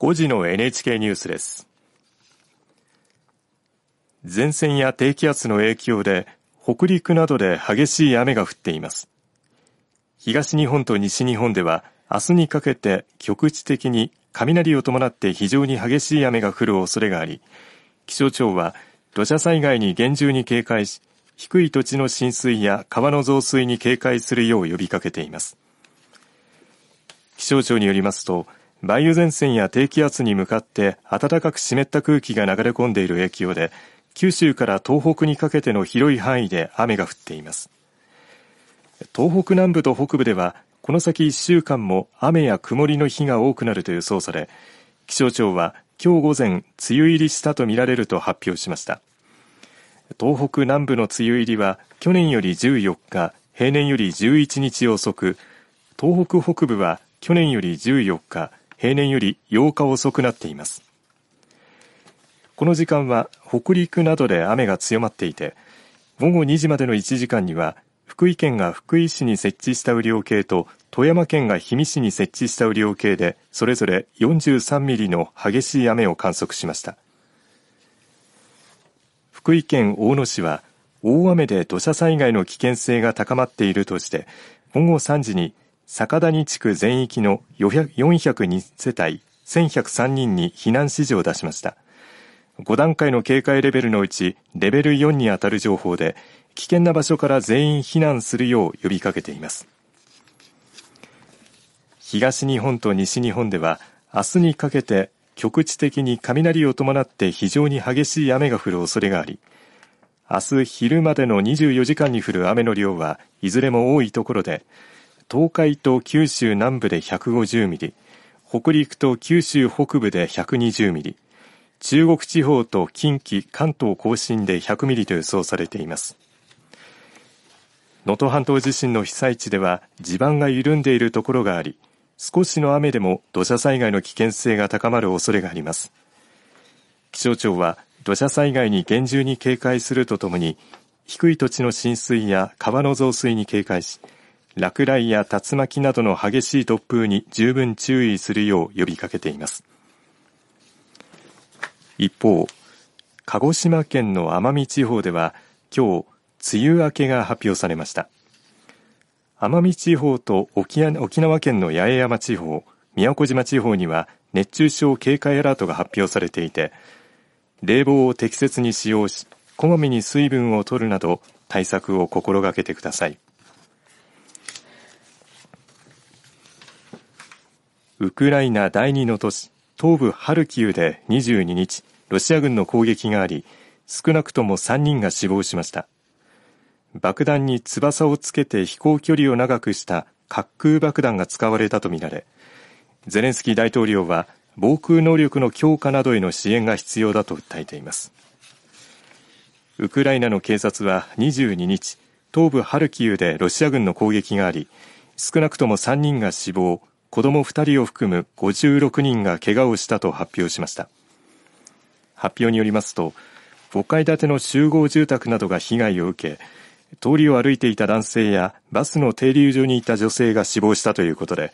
5時の NHK ニュースです。前線や低気圧の影響で北陸などで激しい雨が降っています。東日本と西日本では明日にかけて局地的に雷を伴って非常に激しい雨が降る恐れがあり気象庁は土砂災害に厳重に警戒し低い土地の浸水や川の増水に警戒するよう呼びかけています。気象庁によりますと梅雨前線や低気圧に向かって暖かく湿った空気が流れ込んでいる影響で九州から東北にかけての広い範囲で雨が降っています。東北南部と北部ではこの先1週間も雨や曇りの日が多くなると予想され気象庁は今日午前梅雨入りしたとみられると発表しました。東北南部の梅雨入りは去年より14日平年より11日遅く東北北部は去年より14日平年より8日遅くなっています。この時間は北陸などで雨が強まっていて午後2時までの1時間には福井県が福井市に設置した雨量計と富山県が氷見市に設置した雨量計でそれぞれ43ミリの激しい雨を観測しました。福井県大野市は大雨で土砂災害の危険性が高まっているとして午後3時に坂谷地区全域の402世帯1103人に避難指示を出しました。5段階の警戒レベルのうちレベル4にあたる情報で危険な場所から全員避難するよう呼びかけています。東日本と西日本では明日にかけて局地的に雷を伴って非常に激しい雨が降る恐れがあり明日昼までの24時間に降る雨の量はいずれも多いところで東海と九州南部で150ミリ北陸と九州北部で120ミリ中国地方と近畿関東甲信で100ミリと予想されています。能登半島地震の被災地では地盤が緩んでいるところがあり少しの雨でも土砂災害の危険性が高まる恐れがあります。気象庁は土砂災害に厳重に警戒するとともに低い土地の浸水や川の増水に警戒し落雷や竜巻などの激しい突風に十分注意するよう呼びかけています。一方鹿児島県の奄美地方では今日梅雨明けが発表されました。奄美地方と沖縄県の八重山地方宮古島地方には熱中症警戒アラートが発表されていて冷房を適切に使用しこまめに水分を取るなど対策を心がけてください。ウクライナ第二の都市東部ハルキウで22日ロシア軍の攻撃があり少なくとも3人が死亡しました。爆弾に翼をつけて飛行距離を長くした滑空爆弾が使われたとみられゼレンスキー大統領は防空能力の強化などへの支援が必要だと訴えています。ウクライナの警察は22日東部ハルキウでロシア軍の攻撃があり少なくとも3人が死亡子ども2人を含む56人が怪我をしたと発表しました。発表によりますと5階建ての集合住宅などが被害を受け通りを歩いていた男性やバスの停留所にいた女性が死亡したということで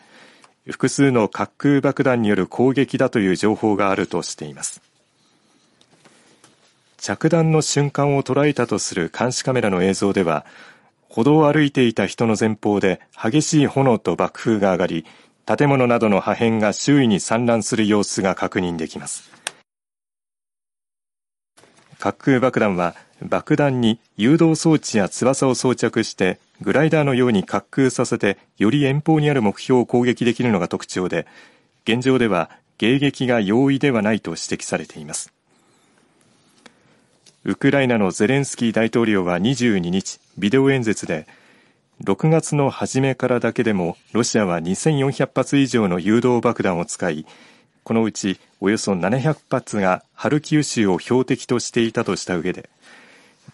複数の滑空爆弾による攻撃だという情報があるとしています。着弾の瞬間を捉えたとする監視カメラの映像では歩道を歩いていた人の前方で激しい炎と爆風が上がり建物などの破片が周囲に散乱する様子が確認できます。滑空爆弾は爆弾に誘導装置や翼を装着してグライダーのように滑空させてより遠方にある目標を攻撃できるのが特徴で現状では迎撃が容易ではないと指摘されています。ウクライナのゼレンスキー大統領は22日ビデオ演説で6月の初めからだけでもロシアは2400発以上の誘導爆弾を使いこのうちおよそ700発がハルキウ州を標的としていたとした上で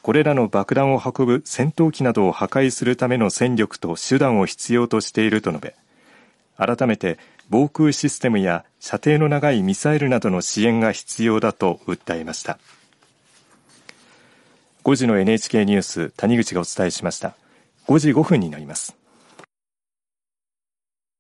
これらの爆弾を運ぶ戦闘機などを破壊するための戦力と手段を必要としていると述べ改めて防空システムや射程の長いミサイルなどの支援が必要だと訴えました。5時の NHK ニュース谷口がお伝えしました。5時5分になります。